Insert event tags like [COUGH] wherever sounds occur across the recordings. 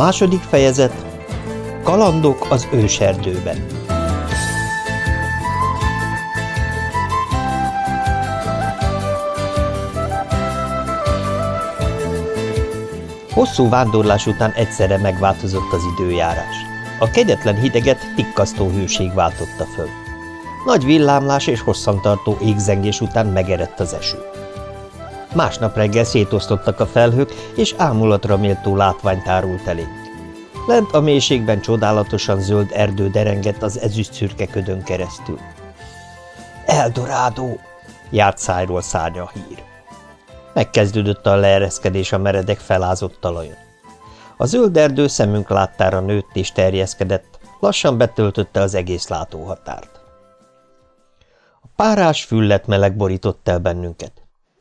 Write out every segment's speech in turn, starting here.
Második fejezet Kalandok az őserdőben Hosszú vándorlás után egyszerre megváltozott az időjárás. A kegyetlen hideget tikkasztó hőség váltotta föl. Nagy villámlás és hosszantartó égzengés után megerett az eső. Másnap reggel szétosztottak a felhők, és ámulatra méltó látvány tárult elénk. Lent a mélységben csodálatosan zöld erdő derengett az ezüst szürke ködön keresztül. Eldorádó! járt szájról szárnya a hír. Megkezdődött a leereszkedés a meredek felázott talajon. A zöld erdő szemünk láttára nőtt és terjeszkedett, lassan betöltötte az egész látóhatárt. A párás füllet meleg borított el bennünket.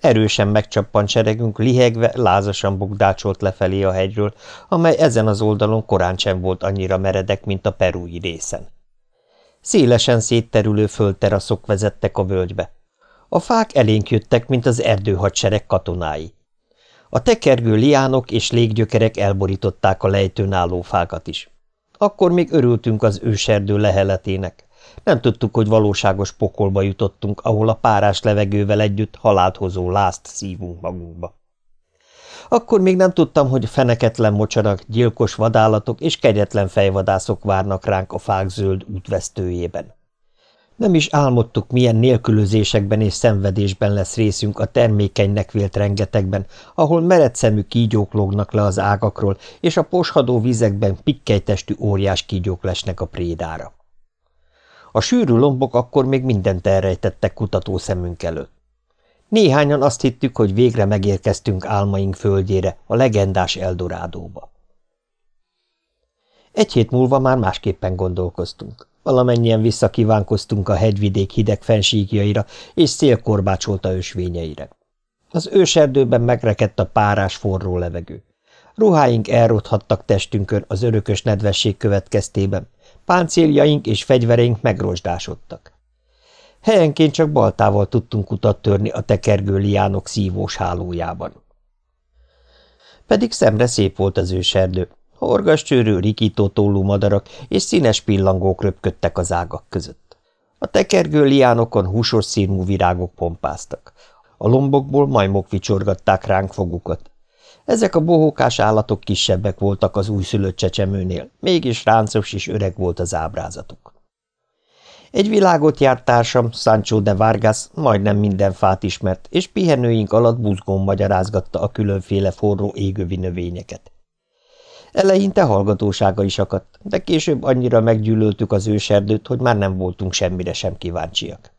Erősen megcsappant seregünk lihegve, lázasan bukdácsolt lefelé a hegyről, amely ezen az oldalon korán sem volt annyira meredek, mint a perúi részen. Szélesen szétterülő földteraszok vezettek a völgybe. A fák elénk jöttek, mint az erdőhadsereg katonái. A tekergő liánok és léggyökerek elborították a lejtőn álló fákat is. Akkor még örültünk az őserdő leheletének. Nem tudtuk, hogy valóságos pokolba jutottunk, ahol a párás levegővel együtt halált hozó lázt szívunk magunkba. Akkor még nem tudtam, hogy feneketlen mocsarak, gyilkos vadállatok és kegyetlen fejvadászok várnak ránk a fák zöld útvesztőjében. Nem is álmodtuk, milyen nélkülözésekben és szenvedésben lesz részünk a termékenynek vélt rengetegben, ahol mered szemű kígyók lógnak le az ágakról, és a poshadó vizekben pikkelytestű óriás kígyók lesnek a prédára. A sűrű lombok akkor még mindent elrejtettek kutató szemünk előtt. Néhányan azt hittük, hogy végre megérkeztünk álmaink földjére, a legendás Eldorádóba. Egy hét múlva már másképpen gondolkoztunk. Valamennyien visszakívánkoztunk a hegyvidék hideg fensíkjaira és szélkorbácsolta ösvényeire. Az őserdőben megrekedt a párás forró levegő. Ruháink elrothattak testünkön az örökös nedvesség következtében, páncéljaink és fegyvereink megrosdásodtak. Helyenként csak baltával tudtunk utat törni a tekergő liánok szívós hálójában. Pedig szemre szép volt az őserdő. Horgas csőrű, rikító tollú madarak és színes pillangók röpködtek az ágak között. A tekergő liánokon húsos színű virágok pompáztak. A lombokból majmok vicsorgatták ránk fogukat. Ezek a bohókás állatok kisebbek voltak az újszülött csecsemőnél, mégis ráncos és öreg volt az ábrázatuk. Egy világot járt társam, Sancho de Vargas majdnem minden fát ismert, és pihenőink alatt buzgón magyarázgatta a különféle forró égövi növényeket. Eleinte hallgatósága is akadt, de később annyira meggyűlöltük az őserdőt, hogy már nem voltunk semmire sem kíváncsiak.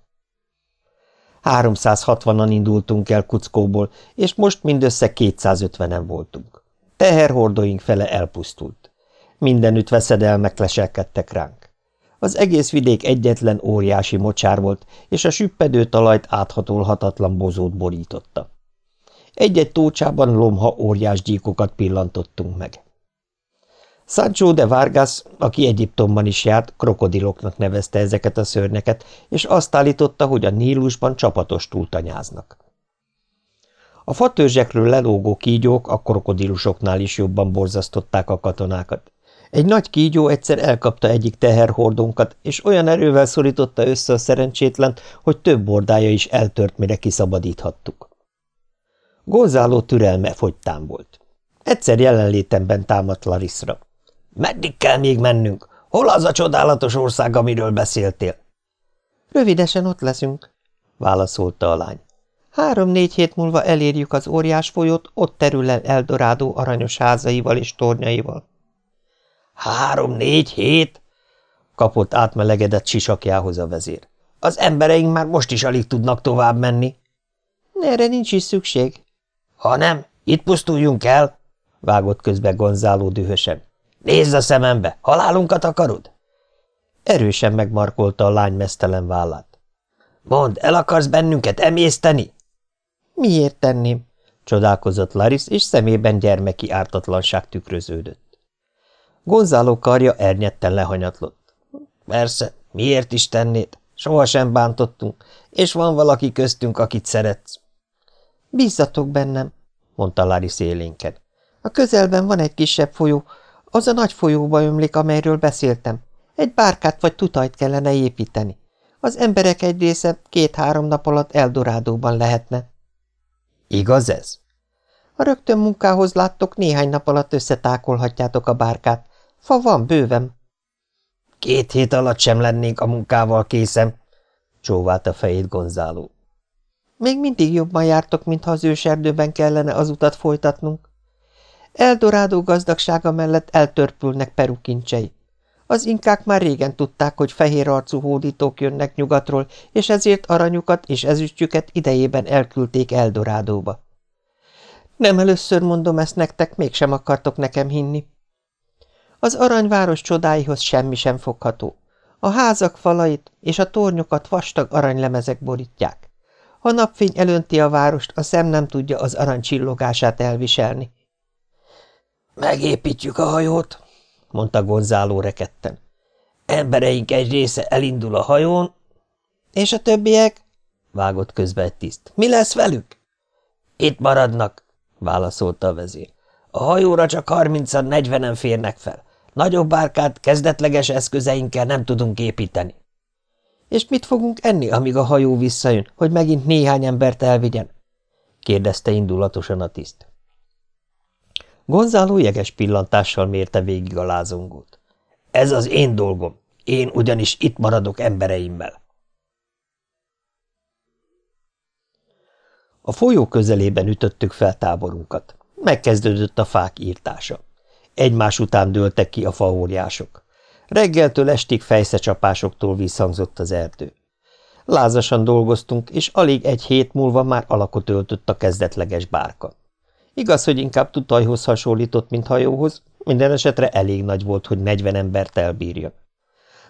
360-an indultunk el Kuckóból, és most mindössze 250-en voltunk. Teherhordóink fele elpusztult. Mindenütt veszedelmek leselkedtek ránk. Az egész vidék egyetlen óriási mocsár volt, és a süppedő talajt áthatolhatatlan bozót borította. Egy-egy tócsában lomha óriás gyíkokat pillantottunk meg. Sancho de Vargas, aki Egyiptomban is járt, krokodiloknak nevezte ezeket a szörnyeket, és azt állította, hogy a Nílusban csapatos túltanyáznak. A fatörzsekről lelógó kígyók a krokodilusoknál is jobban borzasztották a katonákat. Egy nagy kígyó egyszer elkapta egyik teherhordónkat, és olyan erővel szorította össze a szerencsétlent, hogy több bordája is eltört, mire kiszabadíthattuk. Gonzáló türelme fogytán volt. Egyszer jelenlétemben támadt Larisra. Meddig kell még mennünk? Hol az a csodálatos ország, amiről beszéltél? Rövidesen ott leszünk, válaszolta a lány. Három-négy hét múlva elérjük az óriás folyót, ott terül el Eldorádó aranyos házaival és tornyaival. Három-négy hét? kapott átmelegedett sisakjához a vezér. Az embereink már most is alig tudnak tovább menni. Erre nincs is szükség. Ha nem, itt pusztuljunk el, vágott közbe Gonzáló dühösen. Nézz a szemembe, halálunkat akarod? Erősen megmarkolta a lány mesztelen vállát. Mondd, el akarsz bennünket emészteni? Miért tenném? Csodálkozott Laris, és szemében gyermeki ártatlanság tükröződött. Gonzáló karja ernyetten lehanyatlott. Persze, miért is tennéd? Sohasem bántottunk, és van valaki köztünk, akit szeretsz. Bízzatok bennem, mondta Laris élénken. A közelben van egy kisebb folyó, Az a nagy folyóba ömlik, amelyről beszéltem. Egy bárkát vagy tutajt kellene építeni. Az emberek egy része két-három nap alatt Eldorádóban lehetne. Igaz ez? A rögtön munkához láttok, néhány nap alatt összetákolhatjátok a bárkát. Fa van, bőven. Két hét alatt sem lennénk a munkával készem, csóvált a fejét Gonzáló. Még mindig jobban jártok, mintha az őserdőben kellene az utat folytatnunk. Eldorádó gazdagsága mellett eltörpülnek Peru kincsei. Az inkák már régen tudták, hogy fehér arcú hódítók jönnek nyugatról, és ezért aranyukat és ezüstjüket idejében elküldték Eldorádóba. Nem először mondom ezt nektek, mégsem akartok nekem hinni. Az aranyváros csodáihoz semmi sem fogható. A házak falait és a tornyokat vastag aranylemezek borítják. Ha napfény elönti a várost, a szem nem tudja az arany csillogását elviselni. Megépítjük a hajót, mondta Gonzáló reketten. Embereink egy része elindul a hajón. És a többiek? vágott közbe egy tiszt. Mi lesz velük? Itt maradnak, válaszolta a vezér. A hajóra csak harmincan, negyvenen férnek fel. Nagyobb bárkát kezdetleges eszközeinkkel nem tudunk építeni. És mit fogunk enni, amíg a hajó visszajön, hogy megint néhány embert elvigyen? kérdezte indulatosan a tiszt. Gonzáló jeges pillantással mérte végig a lázongót. Ez az én dolgom, én ugyanis itt maradok embereimmel. A folyó közelében ütöttük fel táborunkat. Megkezdődött a fák írtása. Egymás után dőltek ki a faóriások. Reggeltől estig fejszecsapásoktól visszhangzott az erdő. Lázasan dolgoztunk, és alig egy hét múlva már alakot öltött a kezdetleges bárka. Igaz, hogy inkább tutajhoz hasonlított, mint hajóhoz, minden esetre elég nagy volt, hogy negyven embert elbírja.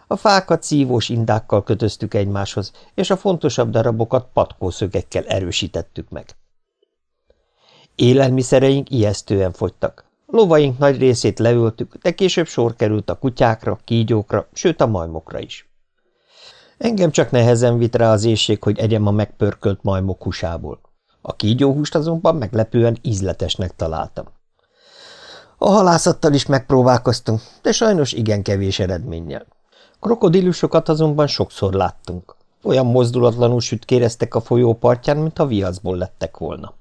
A fákat szívós indákkal kötöztük egymáshoz, és a fontosabb darabokat patkószögekkel erősítettük meg. Élelmiszereink ijesztően fogytak. Lovaink nagy részét leültük, de később sor került a kutyákra, kígyókra, sőt a majmokra is. Engem csak nehezen vitt rá az éjség, hogy egyem a megpörkölt majmok húsából. A kígyóhúst azonban meglepően ízletesnek találtam. A halászattal is megpróbálkoztunk, de sajnos igen kevés eredménnyel. Krokodilusokat azonban sokszor láttunk. Olyan mozdulatlanul sütkéreztek a folyó partján, mintha viaszból lettek volna.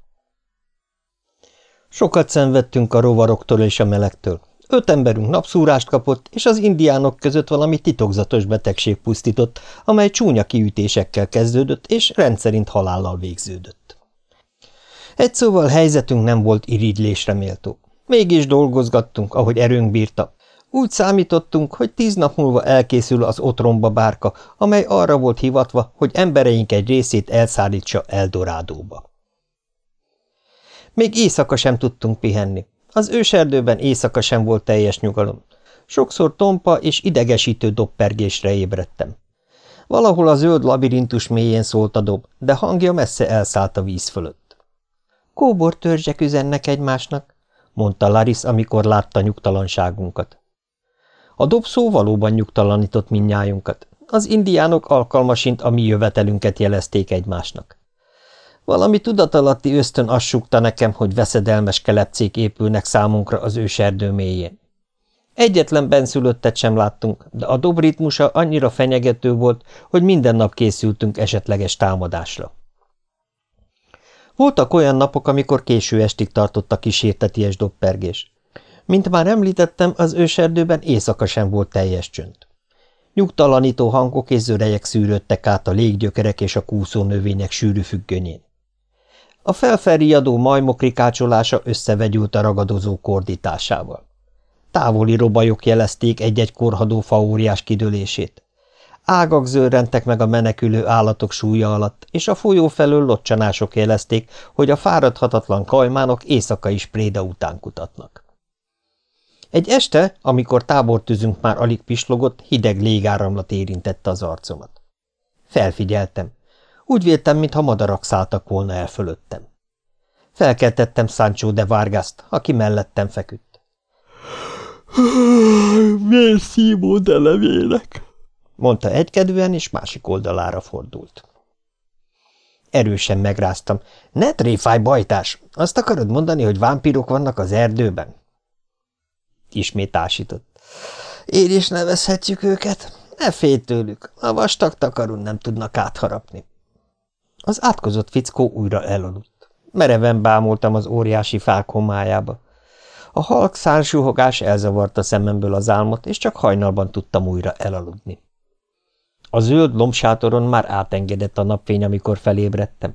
Sokat szenvedtünk a rovaroktól és a melegtől. Öt emberünk napszúrást kapott, és az indiánok között valami titokzatos betegség pusztított, amely csúnya kiütésekkel kezdődött, és rendszerint halállal végződött. Egy szóval helyzetünk nem volt irigylésre méltó. Mégis dolgozgattunk, ahogy erőnk bírta. Úgy számítottunk, hogy tíz nap múlva elkészül az otromba bárka, amely arra volt hivatva, hogy embereink egy részét elszállítsa Eldorádóba. Még éjszaka sem tudtunk pihenni. Az őserdőben éjszaka sem volt teljes nyugalom. Sokszor tompa és idegesítő dobpergésre ébredtem. Valahol a zöld labirintus mélyén szólt a dob, de hangja messze elszállt a víz fölött. Kóbor törzsek üzennek egymásnak, mondta Laris, amikor látta nyugtalanságunkat. A dobszó valóban nyugtalanított minnyájunkat. Az indiánok alkalmasint a mi jövetelünket jelezték egymásnak. Valami tudatalatti ösztön azt nekem, hogy veszedelmes kelepcék épülnek számunkra az őserdő mélyén. Egyetlen benszülöttet sem láttunk, de a dobritmusa annyira fenyegető volt, hogy minden nap készültünk esetleges támadásra. Voltak olyan napok, amikor késő estig tartott a kísérteties dobpergés. Mint már említettem, az őserdőben éjszaka sem volt teljes csönd. Nyugtalanító hangok és zörejek szűrődtek át a léggyökerek és a kúszó növények sűrű függönyén. A felfelriadó majmok rikácsolása összevegyült a ragadozó kordításával. Távoli robajok jelezték egy-egy korhadó faóriás kidőlését. Ágak zörrentek meg a menekülő állatok súlya alatt, és a folyó felől locsanások jelezték, hogy a fáradhatatlan kajmánok éjszaka is préda után kutatnak. Egy este, amikor tábortűzünk már alig pislogott, hideg légáramlat érintette az arcomat. Felfigyeltem. Úgy véltem, mintha madarak szálltak volna el fölöttem. Felkeltettem Sancho de Vargaszt, aki mellettem feküdt. – Miért szívó de levélek? – mondta egykedvűen, és másik oldalára fordult. Erősen megráztam. – Ne tréfáj, bajtás! Azt akarod mondani, hogy vámpírok vannak az erdőben? ismét ásított. Így is nevezhetjük őket. Ne félj tőlük, a vastag takarun nem tudnak átharapni. Az átkozott fickó újra elaludt. Mereven bámultam az óriási fák homályába. A halk szánsuhogás elzavarta szememből az álmot, és csak hajnalban tudtam újra elaludni. A zöld lombsátoron már átengedett a napfény, amikor felébredtem.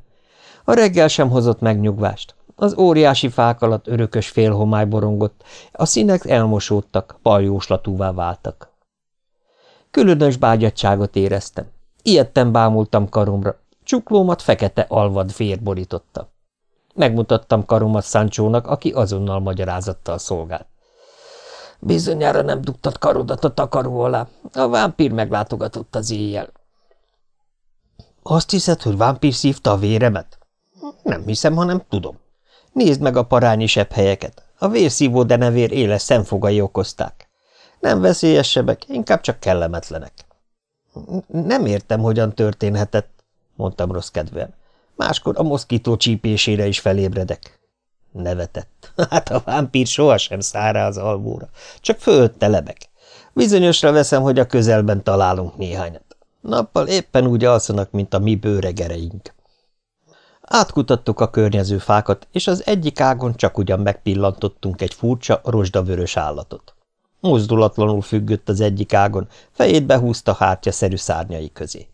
A reggel sem hozott megnyugvást. Az óriási fák alatt örökös félhomály borongott, a színek elmosódtak, paljóslatúvá váltak. Különös bágyadságot éreztem. Ilyetten bámultam karomra, csuklómat fekete alvad fér borította. Megmutattam karomat Száncsónak, aki azonnal magyarázattal szolgált. Bizonyára nem dugtad karodat a takaró alá. A vámpír meglátogatott az éjjel. Azt hiszed, hogy vámpír szívta a véremet? Nem hiszem, hanem tudom. Nézd meg a parányi sebb helyeket. A vérszívó denevér éles szemfogai okozták. Nem veszélyesebbek, inkább csak kellemetlenek. Nem értem, hogyan történhetett, mondtam rossz kedven. Máskor a moszkító csípésére is felébredek. Nevetett. [LAUGHS] Hát a vámpír sohasem száll rá az alvóra, csak fölötte lebeg. Bizonyosra veszem, hogy a közelben találunk néhányat. Nappal éppen úgy alszanak, mint a mi bőregereink. Átkutattuk a környező fákat, és az egyik ágon csak ugyan megpillantottunk egy furcsa, rozsdavörös állatot. Mozdulatlanul függött az egyik ágon, fejét behúzta hártya-szerű szárnyai közé.